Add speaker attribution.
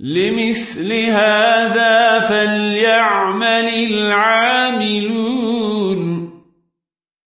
Speaker 1: لمثل هذا فليعمل العاملون.